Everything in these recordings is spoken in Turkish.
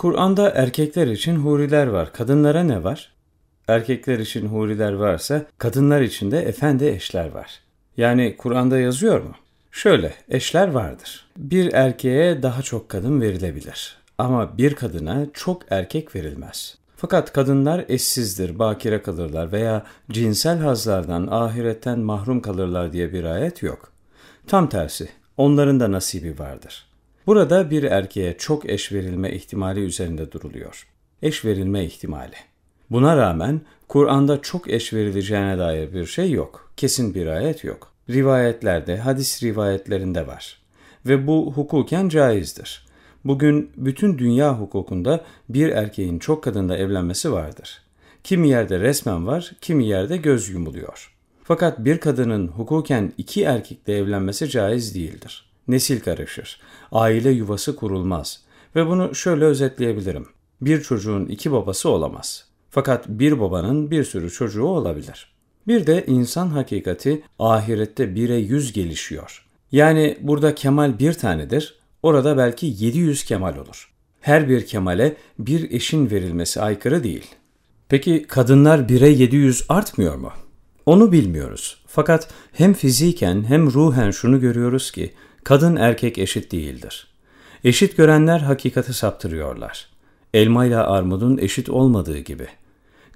Kur'an'da erkekler için huriler var. Kadınlara ne var? Erkekler için huriler varsa kadınlar için de efendi eşler var. Yani Kur'an'da yazıyor mu? Şöyle, eşler vardır. Bir erkeğe daha çok kadın verilebilir. Ama bir kadına çok erkek verilmez. Fakat kadınlar eşsizdir, bakire kalırlar veya cinsel hazlardan, ahiretten mahrum kalırlar diye bir ayet yok. Tam tersi, onların da nasibi vardır. Burada bir erkeğe çok eş verilme ihtimali üzerinde duruluyor. Eş verilme ihtimali. Buna rağmen Kur'an'da çok eş verileceğine dair bir şey yok. Kesin bir ayet yok. Rivayetlerde, hadis rivayetlerinde var. Ve bu hukuken caizdir. Bugün bütün dünya hukukunda bir erkeğin çok kadında evlenmesi vardır. Kimi yerde resmen var, kimi yerde göz yumuluyor. Fakat bir kadının hukuken iki erkekle evlenmesi caiz değildir. Nesil karışır, aile yuvası kurulmaz ve bunu şöyle özetleyebilirim. Bir çocuğun iki babası olamaz. Fakat bir babanın bir sürü çocuğu olabilir. Bir de insan hakikati ahirette bire yüz gelişiyor. Yani burada kemal bir tanedir, orada belki 700 kemal olur. Her bir kemale bir eşin verilmesi aykırı değil. Peki kadınlar bire 700 artmıyor mu? Onu bilmiyoruz. Fakat hem fiziken hem ruhen şunu görüyoruz ki kadın erkek eşit değildir. Eşit görenler hakikati saptırıyorlar. Elma ile armudun eşit olmadığı gibi.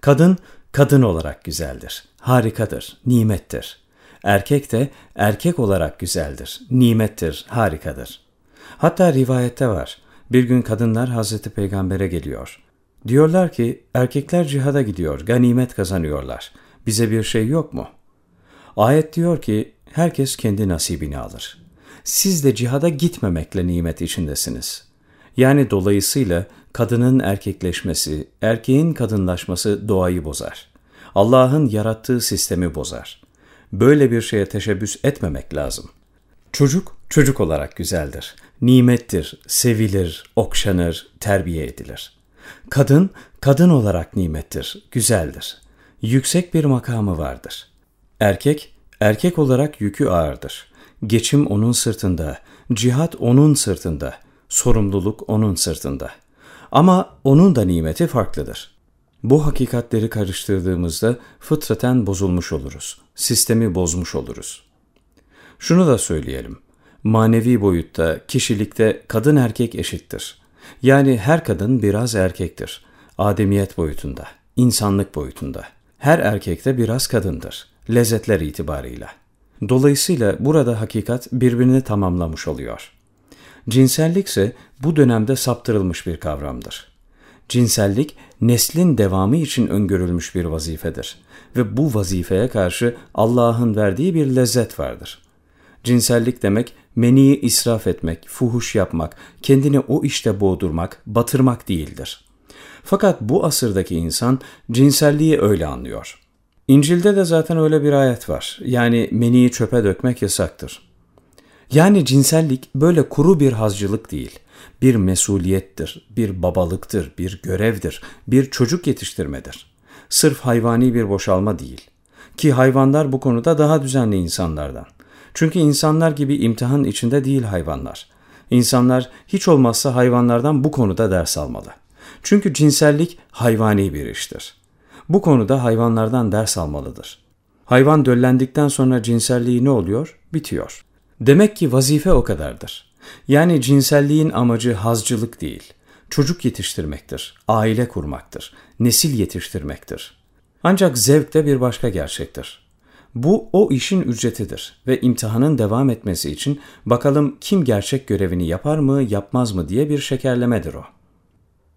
Kadın, kadın olarak güzeldir, harikadır, nimettir. Erkek de erkek olarak güzeldir, nimettir, harikadır. Hatta rivayette var. Bir gün kadınlar Hazreti Peygamber'e geliyor. Diyorlar ki erkekler cihada gidiyor, ganimet kazanıyorlar. Bize bir şey yok mu? Ayet diyor ki herkes kendi nasibini alır. Siz de cihada gitmemekle nimet içindesiniz. Yani dolayısıyla kadının erkekleşmesi, erkeğin kadınlaşması doğayı bozar. Allah'ın yarattığı sistemi bozar. Böyle bir şeye teşebbüs etmemek lazım. Çocuk, çocuk olarak güzeldir. Nimettir, sevilir, okşanır, terbiye edilir. Kadın, kadın olarak nimettir, güzeldir. Yüksek bir makamı vardır. Erkek, erkek olarak yükü ağırdır. Geçim onun sırtında, cihat onun sırtında, sorumluluk onun sırtında. Ama onun da nimeti farklıdır. Bu hakikatleri karıştırdığımızda fıtraten bozulmuş oluruz. Sistemi bozmuş oluruz. Şunu da söyleyelim. Manevi boyutta, kişilikte kadın erkek eşittir. Yani her kadın biraz erkektir. Ademiyet boyutunda, insanlık boyutunda. Her erkekte biraz kadındır. Lezzetler itibarıyla. Dolayısıyla burada hakikat birbirini tamamlamış oluyor. Cinsellik ise bu dönemde saptırılmış bir kavramdır. Cinsellik neslin devamı için öngörülmüş bir vazifedir ve bu vazifeye karşı Allah'ın verdiği bir lezzet vardır. Cinsellik demek meniyi israf etmek, fuhuş yapmak, kendini o işte boğdurmak, batırmak değildir. Fakat bu asırdaki insan cinselliği öyle anlıyor. İncil'de de zaten öyle bir ayet var. Yani meniyi çöpe dökmek yasaktır. Yani cinsellik böyle kuru bir hazcılık değil. Bir mesuliyettir, bir babalıktır, bir görevdir, bir çocuk yetiştirmedir. Sırf hayvani bir boşalma değil. Ki hayvanlar bu konuda daha düzenli insanlardan. Çünkü insanlar gibi imtihan içinde değil hayvanlar. İnsanlar hiç olmazsa hayvanlardan bu konuda ders almalı. Çünkü cinsellik hayvani bir iştir. Bu konuda hayvanlardan ders almalıdır. Hayvan döllendikten sonra cinselliği ne oluyor? Bitiyor. Demek ki vazife o kadardır. Yani cinselliğin amacı hazcılık değil, çocuk yetiştirmektir, aile kurmaktır, nesil yetiştirmektir. Ancak zevk de bir başka gerçektir. Bu o işin ücretidir ve imtihanın devam etmesi için bakalım kim gerçek görevini yapar mı yapmaz mı diye bir şekerlemedir o.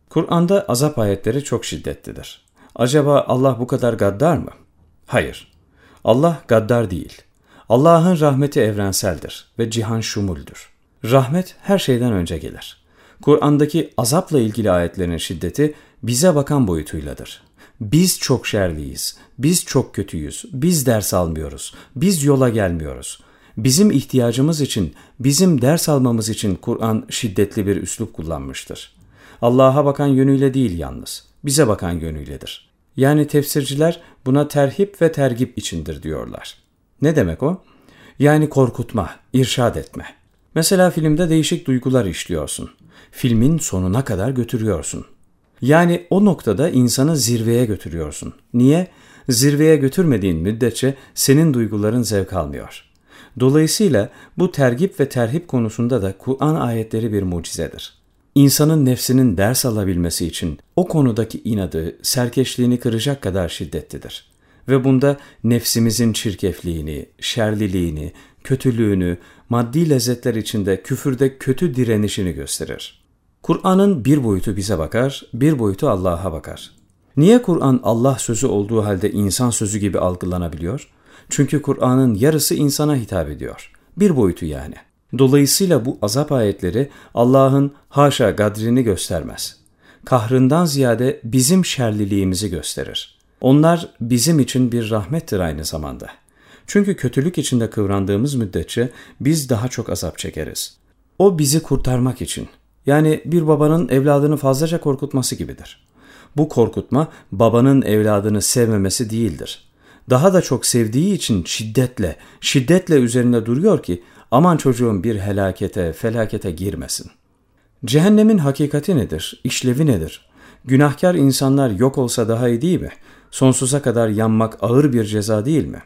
Kur'an'da azap ayetleri çok şiddetlidir. Acaba Allah bu kadar gaddar mı? Hayır. Allah gaddar değil. Allah'ın rahmeti evrenseldir ve cihan şumuldür. Rahmet her şeyden önce gelir. Kur'an'daki azapla ilgili ayetlerin şiddeti bize bakan boyutuyladır. Biz çok şerliyiz, biz çok kötüyüz, biz ders almıyoruz, biz yola gelmiyoruz. Bizim ihtiyacımız için, bizim ders almamız için Kur'an şiddetli bir üslup kullanmıştır. Allah'a bakan yönüyle değil yalnız, bize bakan yönüyledir. Yani tefsirciler buna terhip ve tergip içindir diyorlar. Ne demek o? Yani korkutma, irşad etme. Mesela filmde değişik duygular işliyorsun. Filmin sonuna kadar götürüyorsun. Yani o noktada insanı zirveye götürüyorsun. Niye? Zirveye götürmediğin müddetçe senin duyguların zevk almıyor. Dolayısıyla bu tergip ve terhip konusunda da Kur'an ayetleri bir mucizedir. İnsanın nefsinin ders alabilmesi için o konudaki inadı, serkeşliğini kıracak kadar şiddetlidir. Ve bunda nefsimizin çirkefliğini, şerliliğini, kötülüğünü, maddi lezzetler içinde küfürde kötü direnişini gösterir. Kur'an'ın bir boyutu bize bakar, bir boyutu Allah'a bakar. Niye Kur'an Allah sözü olduğu halde insan sözü gibi algılanabiliyor? Çünkü Kur'an'ın yarısı insana hitap ediyor. Bir boyutu yani. Dolayısıyla bu azap ayetleri Allah'ın haşa gadrini göstermez. Kahrından ziyade bizim şerliliğimizi gösterir. Onlar bizim için bir rahmettir aynı zamanda. Çünkü kötülük içinde kıvrandığımız müddetçe biz daha çok azap çekeriz. O bizi kurtarmak için. Yani bir babanın evladını fazlaca korkutması gibidir. Bu korkutma babanın evladını sevmemesi değildir daha da çok sevdiği için şiddetle, şiddetle üzerinde duruyor ki aman çocuğum bir helakete, felakete girmesin. Cehennemin hakikati nedir? İşlevi nedir? Günahkar insanlar yok olsa daha iyi değil mi? Sonsuza kadar yanmak ağır bir ceza değil mi?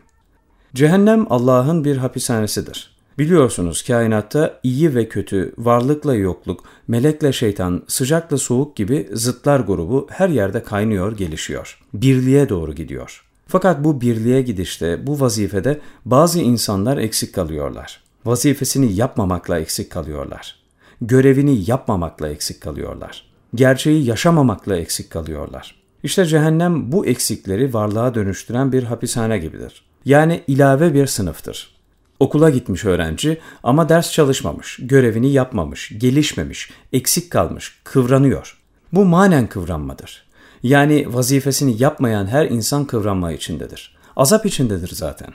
Cehennem Allah'ın bir hapishanesidir. Biliyorsunuz kainatta iyi ve kötü, varlıkla yokluk, melekle şeytan, sıcakla soğuk gibi zıtlar grubu her yerde kaynıyor, gelişiyor. Birliğe doğru gidiyor. Fakat bu birliğe gidişte, bu vazifede bazı insanlar eksik kalıyorlar. Vazifesini yapmamakla eksik kalıyorlar. Görevini yapmamakla eksik kalıyorlar. Gerçeği yaşamamakla eksik kalıyorlar. İşte cehennem bu eksikleri varlığa dönüştüren bir hapishane gibidir. Yani ilave bir sınıftır. Okula gitmiş öğrenci ama ders çalışmamış, görevini yapmamış, gelişmemiş, eksik kalmış, kıvranıyor. Bu manen kıvranmadır. Yani vazifesini yapmayan her insan kıvranma içindedir. Azap içindedir zaten.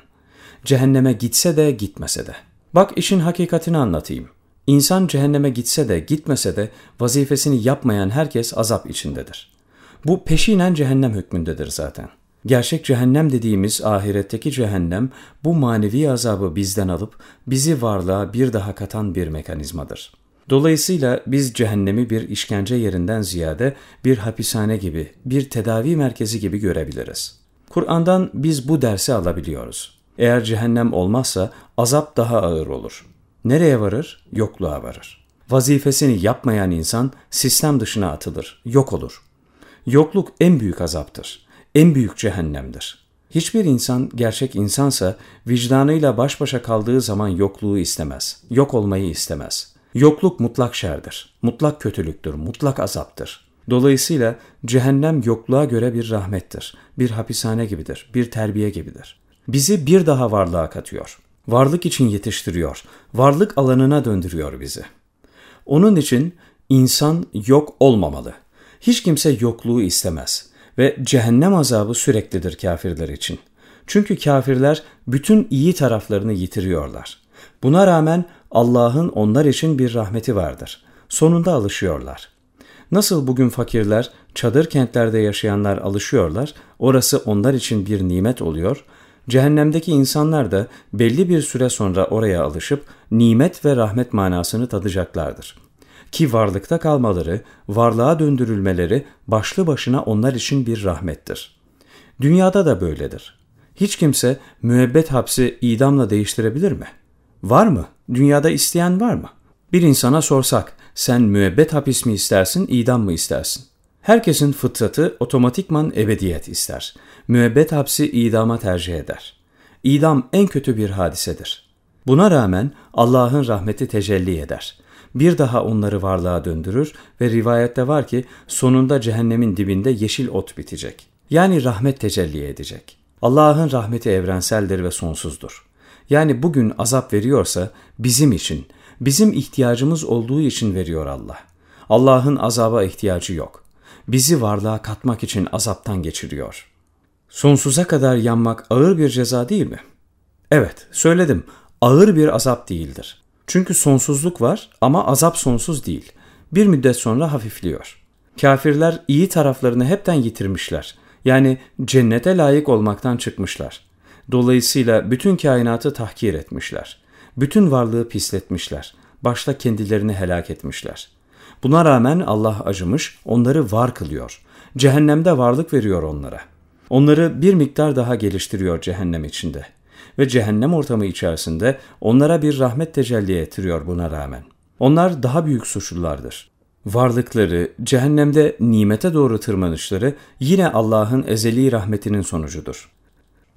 Cehenneme gitse de gitmese de. Bak işin hakikatini anlatayım. İnsan cehenneme gitse de gitmese de vazifesini yapmayan herkes azap içindedir. Bu peşinen cehennem hükmündedir zaten. Gerçek cehennem dediğimiz ahiretteki cehennem bu manevi azabı bizden alıp bizi varlığa bir daha katan bir mekanizmadır.'' Dolayısıyla biz cehennemi bir işkence yerinden ziyade bir hapishane gibi, bir tedavi merkezi gibi görebiliriz. Kur'an'dan biz bu dersi alabiliyoruz. Eğer cehennem olmazsa azap daha ağır olur. Nereye varır? Yokluğa varır. Vazifesini yapmayan insan sistem dışına atılır, yok olur. Yokluk en büyük azaptır. En büyük cehennemdir. Hiçbir insan gerçek insansa vicdanıyla baş başa kaldığı zaman yokluğu istemez, yok olmayı istemez.'' Yokluk mutlak şerdir, mutlak kötülüktür, mutlak azaptır. Dolayısıyla cehennem yokluğa göre bir rahmettir, bir hapishane gibidir, bir terbiye gibidir. Bizi bir daha varlığa katıyor. Varlık için yetiştiriyor, varlık alanına döndürüyor bizi. Onun için insan yok olmamalı. Hiç kimse yokluğu istemez ve cehennem azabı süreklidir kafirler için. Çünkü kafirler bütün iyi taraflarını yitiriyorlar. Buna rağmen Allah'ın onlar için bir rahmeti vardır. Sonunda alışıyorlar. Nasıl bugün fakirler, çadır kentlerde yaşayanlar alışıyorlar, orası onlar için bir nimet oluyor, cehennemdeki insanlar da belli bir süre sonra oraya alışıp nimet ve rahmet manasını tadacaklardır. Ki varlıkta kalmaları, varlığa döndürülmeleri başlı başına onlar için bir rahmettir. Dünyada da böyledir. Hiç kimse müebbet hapsi idamla değiştirebilir mi?'' Var mı? Dünyada isteyen var mı? Bir insana sorsak, sen müebbet hapis mi istersin, idam mı istersin? Herkesin fıtratı otomatikman ebediyet ister. Müebbet hapsi idama tercih eder. İdam en kötü bir hadisedir. Buna rağmen Allah'ın rahmeti tecelli eder. Bir daha onları varlığa döndürür ve rivayette var ki sonunda cehennemin dibinde yeşil ot bitecek. Yani rahmet tecelli edecek. Allah'ın rahmeti evrenseldir ve sonsuzdur. Yani bugün azap veriyorsa bizim için, bizim ihtiyacımız olduğu için veriyor Allah. Allah'ın azaba ihtiyacı yok. Bizi varlığa katmak için azaptan geçiriyor. Sonsuza kadar yanmak ağır bir ceza değil mi? Evet, söyledim. Ağır bir azap değildir. Çünkü sonsuzluk var ama azap sonsuz değil. Bir müddet sonra hafifliyor. Kafirler iyi taraflarını hepten yitirmişler. Yani cennete layık olmaktan çıkmışlar. Dolayısıyla bütün kainatı tahkir etmişler. Bütün varlığı pisletmişler. başta kendilerini helak etmişler. Buna rağmen Allah acımış, onları var kılıyor. Cehennemde varlık veriyor onlara. Onları bir miktar daha geliştiriyor cehennem içinde. Ve cehennem ortamı içerisinde onlara bir rahmet tecelli ettiriyor buna rağmen. Onlar daha büyük suçlulardır. Varlıkları, cehennemde nimete doğru tırmanışları yine Allah'ın ezeli rahmetinin sonucudur.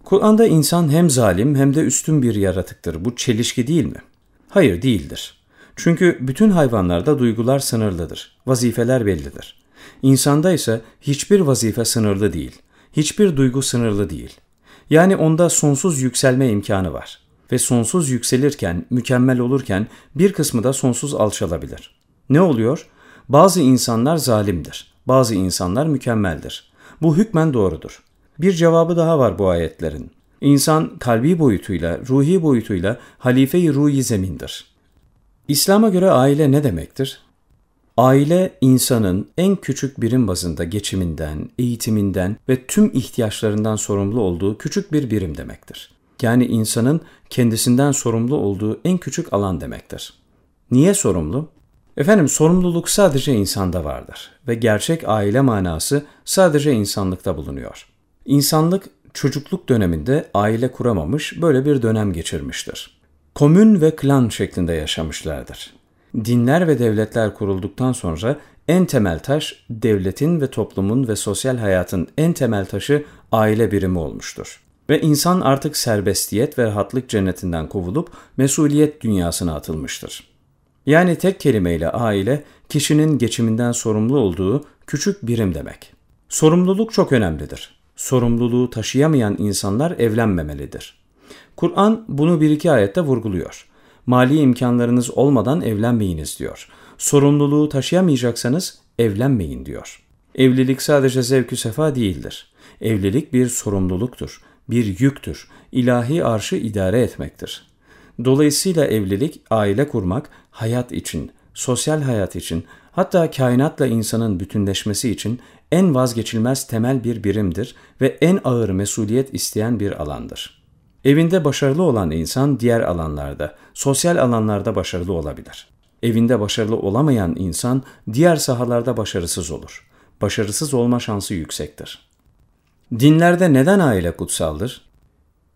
Kur'an'da insan hem zalim hem de üstün bir yaratıktır. Bu çelişki değil mi? Hayır değildir. Çünkü bütün hayvanlarda duygular sınırlıdır, vazifeler bellidir. İnsanda ise hiçbir vazife sınırlı değil, hiçbir duygu sınırlı değil. Yani onda sonsuz yükselme imkanı var ve sonsuz yükselirken, mükemmel olurken bir kısmı da sonsuz alçalabilir. Ne oluyor? Bazı insanlar zalimdir, bazı insanlar mükemmeldir. Bu hükmen doğrudur. Bir cevabı daha var bu ayetlerin. İnsan kalbi boyutuyla, ruhi boyutuyla halife-i ruhi zemindir. İslam'a göre aile ne demektir? Aile insanın en küçük birim bazında geçiminden, eğitiminden ve tüm ihtiyaçlarından sorumlu olduğu küçük bir birim demektir. Yani insanın kendisinden sorumlu olduğu en küçük alan demektir. Niye sorumlu? Efendim sorumluluk sadece insanda vardır ve gerçek aile manası sadece insanlıkta bulunuyor. İnsanlık çocukluk döneminde aile kuramamış, böyle bir dönem geçirmiştir. Komün ve klan şeklinde yaşamışlardır. Dinler ve devletler kurulduktan sonra en temel taş devletin ve toplumun ve sosyal hayatın en temel taşı aile birimi olmuştur. Ve insan artık serbestiyet ve rahatlık cennetinden kovulup mesuliyet dünyasına atılmıştır. Yani tek kelimeyle aile, kişinin geçiminden sorumlu olduğu küçük birim demek. Sorumluluk çok önemlidir. Sorumluluğu taşıyamayan insanlar evlenmemelidir. Kur'an bunu bir iki ayette vurguluyor. Mali imkanlarınız olmadan evlenmeyiniz diyor. Sorumluluğu taşıyamayacaksanız evlenmeyin diyor. Evlilik sadece zevkü sefa değildir. Evlilik bir sorumluluktur, bir yüktür, ilahi arşı idare etmektir. Dolayısıyla evlilik, aile kurmak, hayat için, sosyal hayat için, hatta kainatla insanın bütünleşmesi için en vazgeçilmez temel bir birimdir ve en ağır mesuliyet isteyen bir alandır. Evinde başarılı olan insan diğer alanlarda, sosyal alanlarda başarılı olabilir. Evinde başarılı olamayan insan diğer sahalarda başarısız olur. Başarısız olma şansı yüksektir. Dinlerde neden aile kutsaldır?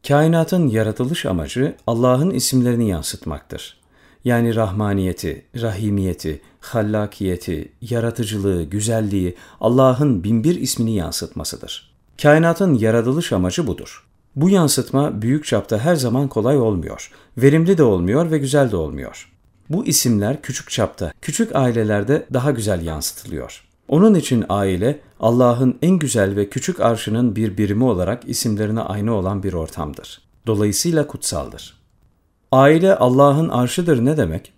Kainatın yaratılış amacı Allah'ın isimlerini yansıtmaktır. Yani rahmaniyeti, rahimiyeti, hallakiyeti, yaratıcılığı, güzelliği Allah'ın binbir ismini yansıtmasıdır. Kainatın yaratılış amacı budur. Bu yansıtma büyük çapta her zaman kolay olmuyor, verimli de olmuyor ve güzel de olmuyor. Bu isimler küçük çapta, küçük ailelerde daha güzel yansıtılıyor. Onun için aile Allah'ın en güzel ve küçük arşının bir birimi olarak isimlerine aynı olan bir ortamdır. Dolayısıyla kutsaldır. Aile Allah'ın arşıdır ne demek?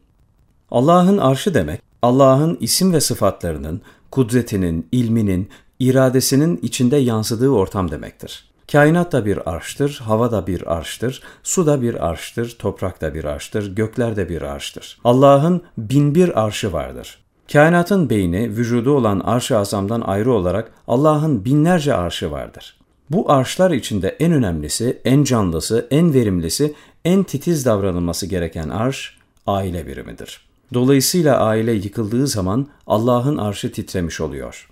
Allah'ın arşı demek, Allah'ın isim ve sıfatlarının, kudretinin, ilminin, iradesinin içinde yansıdığı ortam demektir. Kainat da bir arştır, hava da bir arştır, su da bir arştır, toprak da bir arştır, gökler de bir arştır. Allah'ın binbir arşı vardır. Kainatın beyni, vücudu olan arş-ı azamdan ayrı olarak Allah'ın binlerce arşı vardır. Bu arşlar içinde en önemlisi, en canlısı, en verimlisi, en titiz davranılması gereken arş, aile birimidir. Dolayısıyla aile yıkıldığı zaman Allah'ın arşı titremiş oluyor.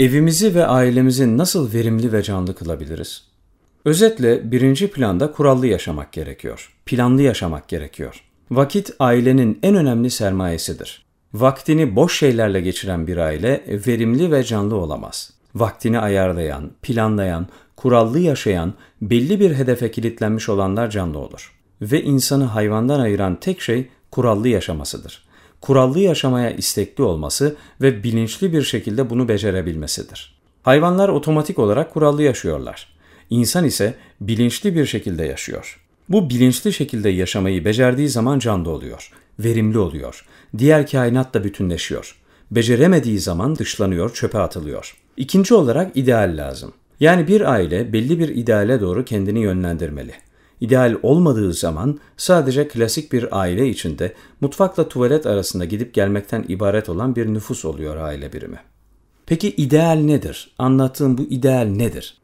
Evimizi ve ailemizi nasıl verimli ve canlı kılabiliriz? Özetle birinci planda kurallı yaşamak gerekiyor. Planlı yaşamak gerekiyor. Vakit ailenin en önemli sermayesidir. Vaktini boş şeylerle geçiren bir aile verimli ve canlı olamaz. Vaktini ayarlayan, planlayan, kurallı yaşayan, belli bir hedefe kilitlenmiş olanlar canlı olur. Ve insanı hayvandan ayıran tek şey kurallı yaşamasıdır. Kurallı yaşamaya istekli olması ve bilinçli bir şekilde bunu becerebilmesidir. Hayvanlar otomatik olarak kurallı yaşıyorlar. İnsan ise bilinçli bir şekilde yaşıyor. Bu bilinçli şekilde yaşamayı becerdiği zaman canlı oluyor, verimli oluyor, diğer kainatla bütünleşiyor. Beceremediği zaman dışlanıyor, çöpe atılıyor. İkinci olarak ideal lazım. Yani bir aile belli bir ideale doğru kendini yönlendirmeli. İdeal olmadığı zaman sadece klasik bir aile içinde mutfakla tuvalet arasında gidip gelmekten ibaret olan bir nüfus oluyor aile birimi. Peki ideal nedir? Anlattığım bu ideal nedir?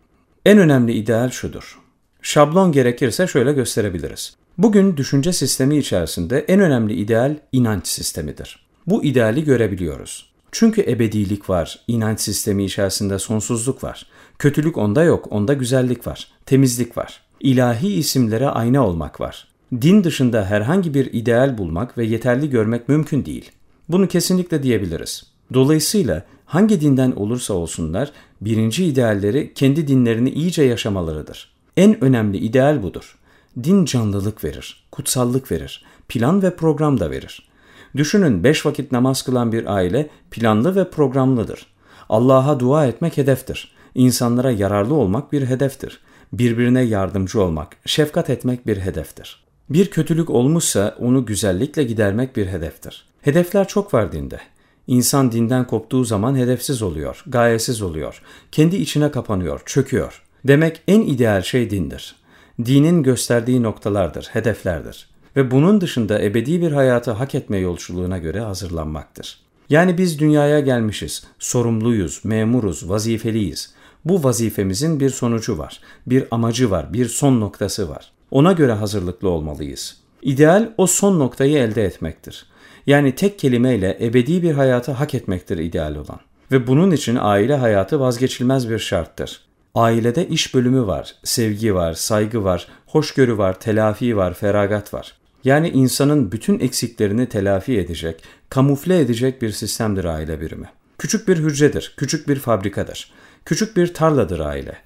En önemli ideal şudur. Şablon gerekirse şöyle gösterebiliriz. Bugün düşünce sistemi içerisinde en önemli ideal inanç sistemidir. Bu ideali görebiliyoruz. Çünkü ebedilik var, inanç sistemi içerisinde sonsuzluk var. Kötülük onda yok, onda güzellik var, temizlik var. İlahi isimlere ayna olmak var. Din dışında herhangi bir ideal bulmak ve yeterli görmek mümkün değil. Bunu kesinlikle diyebiliriz. Dolayısıyla hangi dinden olursa olsunlar birinci idealleri kendi dinlerini iyice yaşamalarıdır. En önemli ideal budur. Din canlılık verir, kutsallık verir, plan ve program da verir. Düşünün beş vakit namaz kılan bir aile planlı ve programlıdır. Allah'a dua etmek hedeftir. İnsanlara yararlı olmak bir hedeftir. Birbirine yardımcı olmak, şefkat etmek bir hedeftir. Bir kötülük olmuşsa onu güzellikle gidermek bir hedeftir. Hedefler çok var dinde. İnsan dinden koptuğu zaman hedefsiz oluyor, gayesiz oluyor, kendi içine kapanıyor, çöküyor. Demek en ideal şey dindir. Dinin gösterdiği noktalardır, hedeflerdir. Ve bunun dışında ebedi bir hayatı hak etme yolculuğuna göre hazırlanmaktır. Yani biz dünyaya gelmişiz, sorumluyuz, memuruz, vazifeliyiz. Bu vazifemizin bir sonucu var, bir amacı var, bir son noktası var. Ona göre hazırlıklı olmalıyız. İdeal o son noktayı elde etmektir. Yani tek kelimeyle ebedi bir hayatı hak etmektir ideal olan. Ve bunun için aile hayatı vazgeçilmez bir şarttır. Ailede iş bölümü var, sevgi var, saygı var, hoşgörü var, telafi var, feragat var. Yani insanın bütün eksiklerini telafi edecek, kamufle edecek bir sistemdir aile birimi. Küçük bir hücredir, küçük bir fabrikadır. Küçük bir tarladır aile.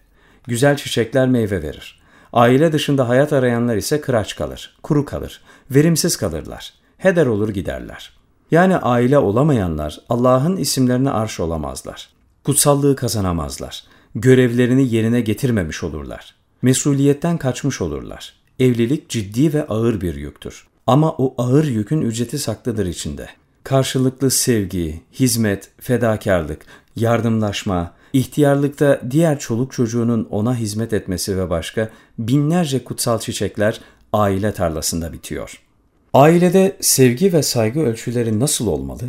Güzel çiçekler meyve verir. Aile dışında hayat arayanlar ise kıraç kalır, kuru kalır, verimsiz kalırlar heder olur giderler. Yani aile olamayanlar Allah'ın isimlerine arş olamazlar. Kutsallığı kazanamazlar. Görevlerini yerine getirmemiş olurlar. Mesuliyetten kaçmış olurlar. Evlilik ciddi ve ağır bir yüktür. Ama o ağır yükün ücreti saklıdır içinde. Karşılıklı sevgi, hizmet, fedakarlık, yardımlaşma, ihtiyarlıkta diğer çoluk çocuğunun ona hizmet etmesi ve başka binlerce kutsal çiçekler aile tarlasında bitiyor.'' Ailede sevgi ve saygı ölçüleri nasıl olmalı?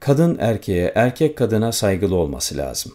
Kadın erkeğe, erkek kadına saygılı olması lazım.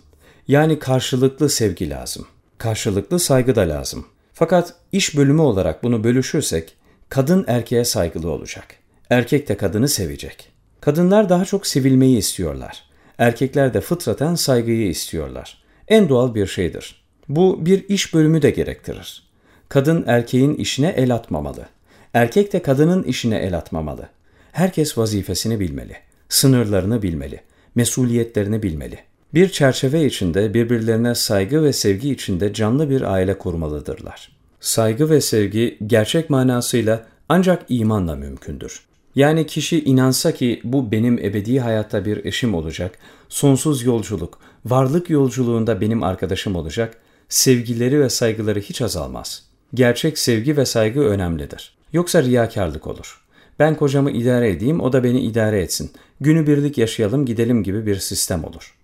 Yani karşılıklı sevgi lazım. Karşılıklı saygı da lazım. Fakat iş bölümü olarak bunu bölüşürsek kadın erkeğe saygılı olacak. Erkek de kadını sevecek. Kadınlar daha çok sevilmeyi istiyorlar. Erkekler de fıtraten saygıyı istiyorlar. En doğal bir şeydir. Bu bir iş bölümü de gerektirir. Kadın erkeğin işine el atmamalı. Erkek de kadının işine el atmamalı. Herkes vazifesini bilmeli, sınırlarını bilmeli, mesuliyetlerini bilmeli. Bir çerçeve içinde birbirlerine saygı ve sevgi içinde canlı bir aile kurmalıdırlar. Saygı ve sevgi gerçek manasıyla ancak imanla mümkündür. Yani kişi inansa ki bu benim ebedi hayatta bir eşim olacak, sonsuz yolculuk, varlık yolculuğunda benim arkadaşım olacak, sevgileri ve saygıları hiç azalmaz. Gerçek sevgi ve saygı önemlidir. Yoksa riyakarlık olur. Ben kocamı idare edeyim, o da beni idare etsin. Günü birlik yaşayalım, gidelim gibi bir sistem olur.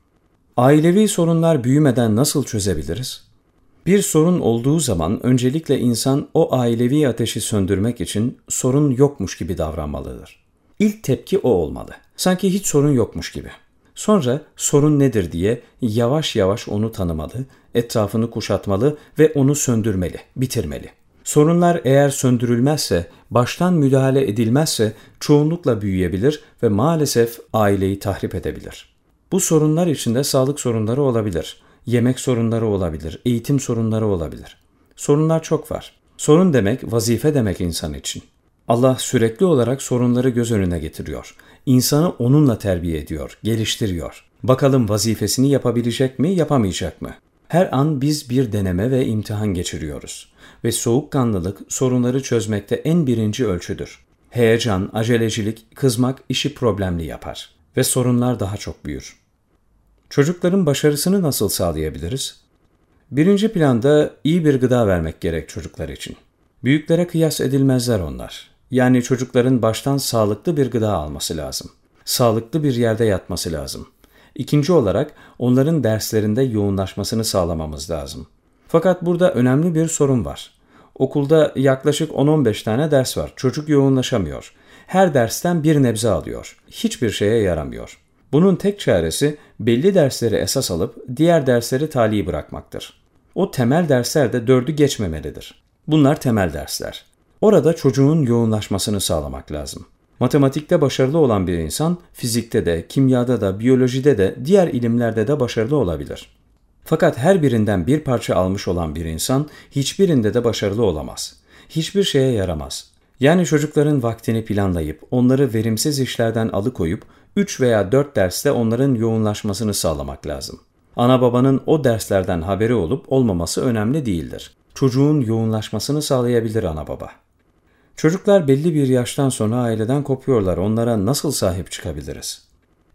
Ailevi sorunlar büyümeden nasıl çözebiliriz? Bir sorun olduğu zaman öncelikle insan o ailevi ateşi söndürmek için sorun yokmuş gibi davranmalıdır. İlk tepki o olmalı. Sanki hiç sorun yokmuş gibi. Sonra sorun nedir diye yavaş yavaş onu tanımalı, etrafını kuşatmalı ve onu söndürmeli, bitirmeli. Sorunlar eğer söndürülmezse, baştan müdahale edilmezse çoğunlukla büyüyebilir ve maalesef aileyi tahrip edebilir. Bu sorunlar içinde sağlık sorunları olabilir, yemek sorunları olabilir, eğitim sorunları olabilir. Sorunlar çok var. Sorun demek vazife demek insan için. Allah sürekli olarak sorunları göz önüne getiriyor. İnsanı onunla terbiye ediyor, geliştiriyor. Bakalım vazifesini yapabilecek mi, yapamayacak mı? Her an biz bir deneme ve imtihan geçiriyoruz ve soğukkanlılık sorunları çözmekte en birinci ölçüdür. Heyecan, acelecilik, kızmak işi problemli yapar ve sorunlar daha çok büyür. Çocukların başarısını nasıl sağlayabiliriz? Birinci planda iyi bir gıda vermek gerek çocuklar için. Büyüklere kıyas edilmezler onlar. Yani çocukların baştan sağlıklı bir gıda alması lazım. Sağlıklı bir yerde yatması lazım. İkinci olarak onların derslerinde yoğunlaşmasını sağlamamız lazım. Fakat burada önemli bir sorun var. Okulda yaklaşık 10-15 tane ders var. Çocuk yoğunlaşamıyor. Her dersten bir nebze alıyor. Hiçbir şeye yaramıyor. Bunun tek çaresi belli dersleri esas alıp diğer dersleri tali bırakmaktır. O temel dersler de dördü geçmemelidir. Bunlar temel dersler. Orada çocuğun yoğunlaşmasını sağlamak lazım. Matematikte başarılı olan bir insan fizikte de, kimyada da, biyolojide de, diğer ilimlerde de başarılı olabilir. Fakat her birinden bir parça almış olan bir insan hiçbirinde de başarılı olamaz. Hiçbir şeye yaramaz. Yani çocukların vaktini planlayıp onları verimsiz işlerden alıkoyup 3 veya 4 derste onların yoğunlaşmasını sağlamak lazım. Ana babanın o derslerden haberi olup olmaması önemli değildir. Çocuğun yoğunlaşmasını sağlayabilir ana baba. Çocuklar belli bir yaştan sonra aileden kopuyorlar. Onlara nasıl sahip çıkabiliriz?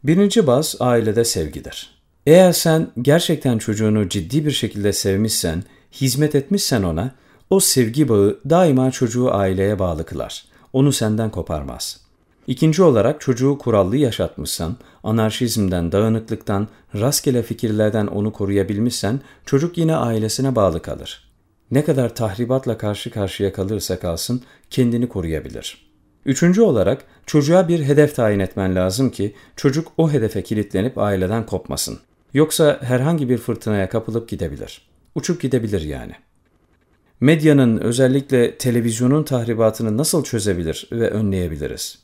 Birinci baz ailede sevgidir. Eğer sen gerçekten çocuğunu ciddi bir şekilde sevmişsen, hizmet etmişsen ona, o sevgi bağı daima çocuğu aileye bağlı kılar. Onu senden koparmaz. İkinci olarak çocuğu kurallı yaşatmışsan, anarşizmden, dağınıklıktan, rastgele fikirlerden onu koruyabilmişsen, çocuk yine ailesine bağlı kalır. Ne kadar tahribatla karşı karşıya kalırsa kalsın kendini koruyabilir. Üçüncü olarak çocuğa bir hedef tayin etmen lazım ki çocuk o hedefe kilitlenip aileden kopmasın. Yoksa herhangi bir fırtınaya kapılıp gidebilir. Uçup gidebilir yani. Medyanın özellikle televizyonun tahribatını nasıl çözebilir ve önleyebiliriz?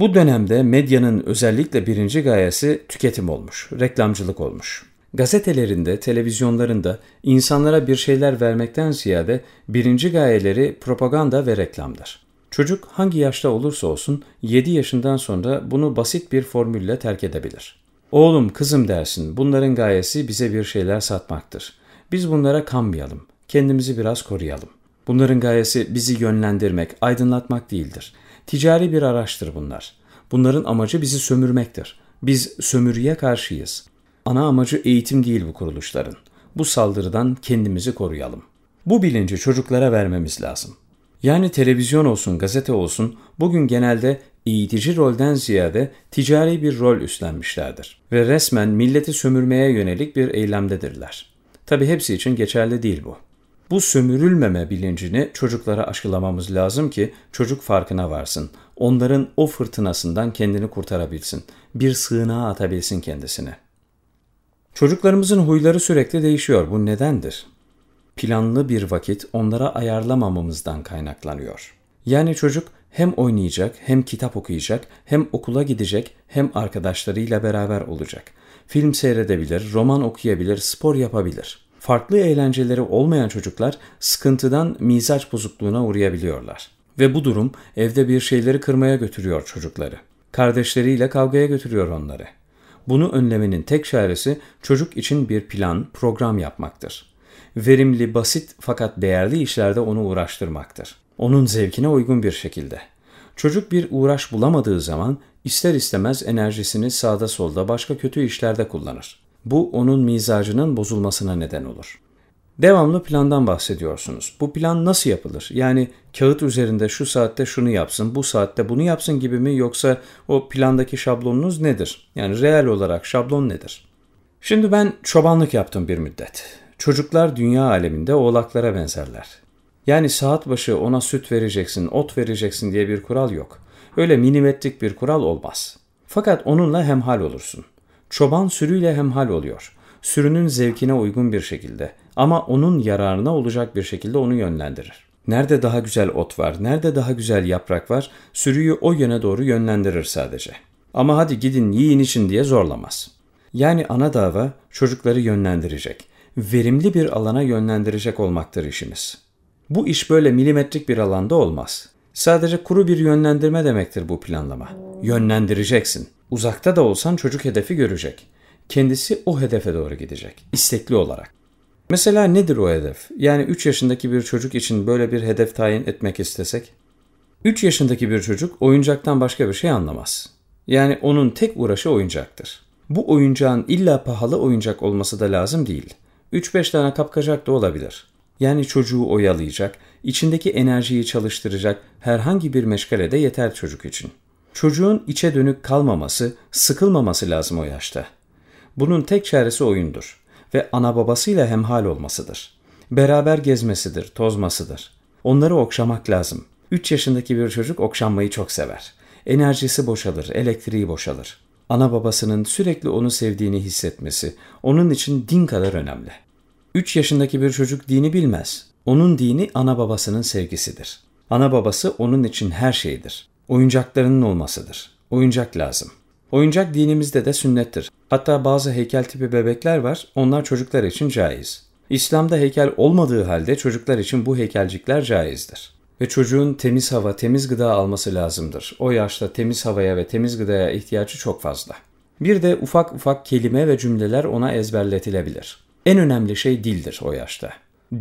Bu dönemde medyanın özellikle birinci gayesi tüketim olmuş, reklamcılık olmuş. Gazetelerinde, televizyonlarında insanlara bir şeyler vermekten ziyade birinci gayeleri propaganda ve reklamdır. Çocuk hangi yaşta olursa olsun 7 yaşından sonra bunu basit bir formülle terk edebilir. Oğlum, kızım dersin, bunların gayesi bize bir şeyler satmaktır. Biz bunlara kanmayalım, kendimizi biraz koruyalım. Bunların gayesi bizi yönlendirmek, aydınlatmak değildir. Ticari bir araçtır bunlar. Bunların amacı bizi sömürmektir. Biz sömürüye karşıyız. Ana amacı eğitim değil bu kuruluşların. Bu saldırıdan kendimizi koruyalım. Bu bilinci çocuklara vermemiz lazım. Yani televizyon olsun, gazete olsun bugün genelde eğitici rolden ziyade ticari bir rol üstlenmişlerdir ve resmen milleti sömürmeye yönelik bir eylemdedirler. Tabi hepsi için geçerli değil bu. Bu sömürülmeme bilincini çocuklara aşılamamız lazım ki çocuk farkına varsın. Onların o fırtınasından kendini kurtarabilsin. Bir sığınağa atabilsin kendisini. Çocuklarımızın huyları sürekli değişiyor. Bu nedendir? Planlı bir vakit onlara ayarlamamamızdan kaynaklanıyor. Yani çocuk hem oynayacak, hem kitap okuyacak, hem okula gidecek, hem arkadaşlarıyla beraber olacak. Film seyredebilir, roman okuyabilir, spor yapabilir. Farklı eğlenceleri olmayan çocuklar sıkıntıdan mizaç bozukluğuna uğrayabiliyorlar. Ve bu durum evde bir şeyleri kırmaya götürüyor çocukları. Kardeşleriyle kavgaya götürüyor onları. Bunu önlemenin tek çaresi çocuk için bir plan, program yapmaktır. Verimli, basit fakat değerli işlerde onu uğraştırmaktır. Onun zevkine uygun bir şekilde. Çocuk bir uğraş bulamadığı zaman ister istemez enerjisini sağda solda başka kötü işlerde kullanır. Bu onun mizacının bozulmasına neden olur. Devamlı plandan bahsediyorsunuz. Bu plan nasıl yapılır? Yani kağıt üzerinde şu saatte şunu yapsın, bu saatte bunu yapsın gibi mi yoksa o plandaki şablonunuz nedir? Yani reel olarak şablon nedir? Şimdi ben çobanlık yaptım bir müddet. Çocuklar dünya aleminde oğlaklara benzerler. Yani saat başı ona süt vereceksin, ot vereceksin diye bir kural yok. Öyle milimetrik bir kural olmaz. Fakat onunla hemhal olursun. Çoban sürüyle hemhal oluyor. Sürünün zevkine uygun bir şekilde ama onun yararına olacak bir şekilde onu yönlendirir. Nerede daha güzel ot var, nerede daha güzel yaprak var, sürüyü o yöne doğru yönlendirir sadece. Ama hadi gidin yiyin için diye zorlamaz. Yani ana dava çocukları yönlendirecek, verimli bir alana yönlendirecek olmaktır işimiz. Bu iş böyle milimetrik bir alanda olmaz. Sadece kuru bir yönlendirme demektir bu planlama. Yönlendireceksin. Uzakta da olsan çocuk hedefi görecek. Kendisi o hedefe doğru gidecek, istekli olarak. Mesela nedir o hedef? Yani 3 yaşındaki bir çocuk için böyle bir hedef tayin etmek istesek? 3 yaşındaki bir çocuk oyuncaktan başka bir şey anlamaz. Yani onun tek uğraşı oyuncaktır. Bu oyuncağın illa pahalı oyuncak olması da lazım değil. 3-5 tane kapkacak da olabilir. Yani çocuğu oyalayacak, içindeki enerjiyi çalıştıracak herhangi bir meşgale de yeter çocuk için. Çocuğun içe dönük kalmaması, sıkılmaması lazım o yaşta. Bunun tek çaresi oyundur ve ana babasıyla hemhal olmasıdır. Beraber gezmesidir, tozmasıdır. Onları okşamak lazım. 3 yaşındaki bir çocuk okşanmayı çok sever. Enerjisi boşalır, elektriği boşalır. Ana babasının sürekli onu sevdiğini hissetmesi onun için din kadar önemli. 3 yaşındaki bir çocuk dini bilmez. Onun dini ana babasının sevgisidir. Ana babası onun için her şeydir. Oyuncaklarının olmasıdır. Oyuncak lazım. Oyuncak dinimizde de sünnettir. Hatta bazı heykel tipi bebekler var, onlar çocuklar için caiz. İslam'da heykel olmadığı halde çocuklar için bu heykelcikler caizdir. Ve çocuğun temiz hava, temiz gıda alması lazımdır. O yaşta temiz havaya ve temiz gıdaya ihtiyacı çok fazla. Bir de ufak ufak kelime ve cümleler ona ezberletilebilir. En önemli şey dildir o yaşta.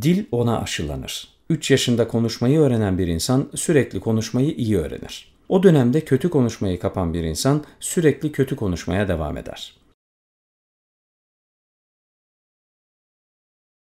Dil ona aşılanır. 3 yaşında konuşmayı öğrenen bir insan sürekli konuşmayı iyi öğrenir. O dönemde kötü konuşmayı kapan bir insan sürekli kötü konuşmaya devam eder.